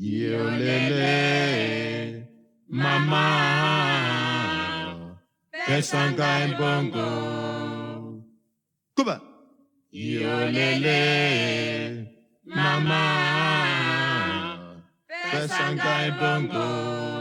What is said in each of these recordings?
Yolele, mama, pesanga bongo. Kuba. Yolele, mama, pesanga bongo.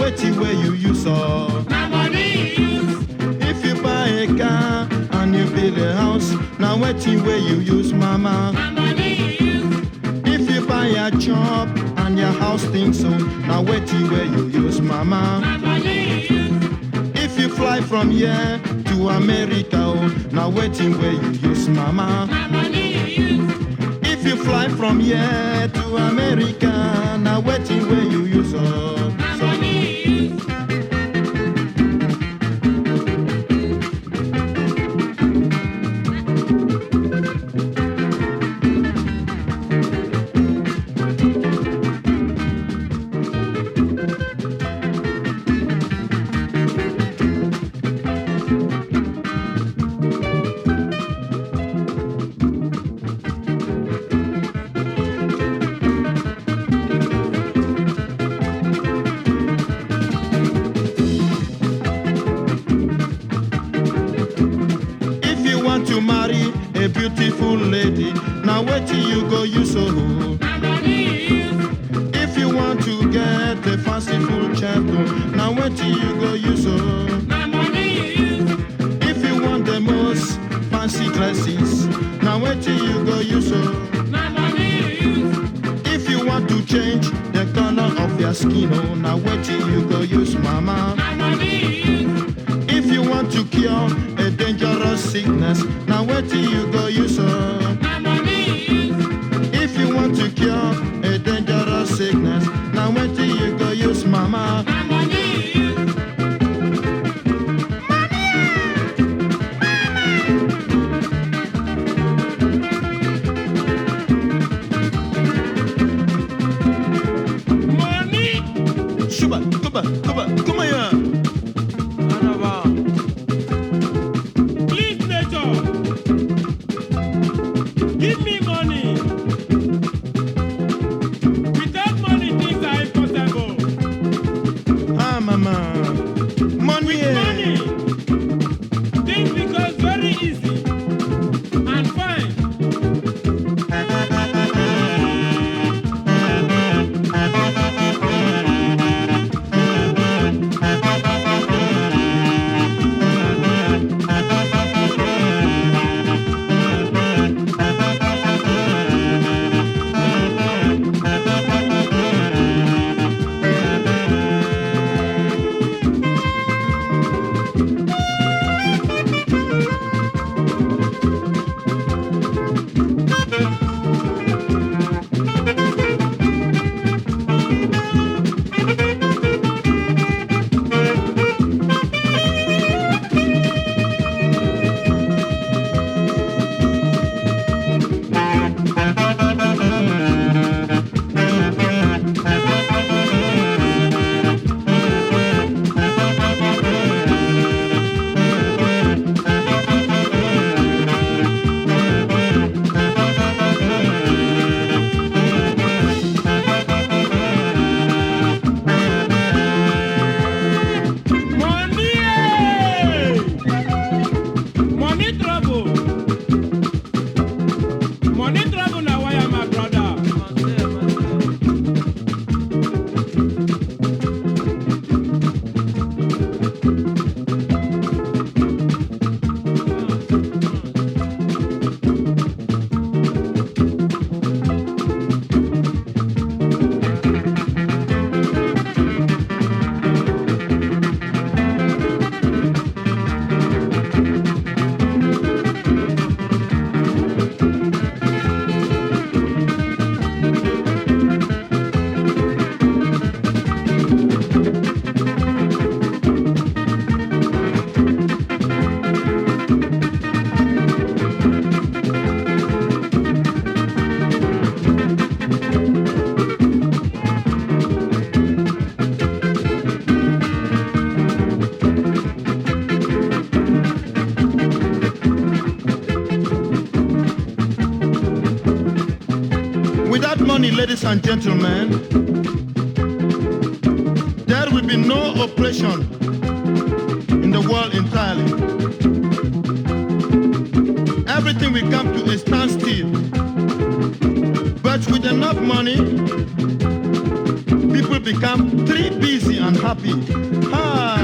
Wait where you use money use, If you buy a car and you build a house, now till where you use mama. my money use, If you buy a job and your house thinks so, now till where you use mama. my money use, If you fly from here to America, oh, now till where you use mama. my money use, If you fly from here to America, now till where you use oh. Fanciful chateau, now wait till you go use so. my money use, If you want the most fancy dresses, now wait till you go use so. my money use, If you want to change the color of your skin, oh, now wait till you go use mama. my money use, If you want to cure a dangerous sickness, now wait till you go use her. Ladies and gentlemen, there will be no oppression in the world entirely. Everything will come to a standstill. But with enough money, people become three busy and happy. Ah.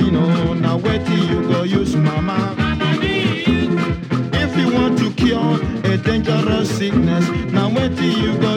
Oh, now wait till you go use mama. If you want to cure a dangerous sickness, now wait till you go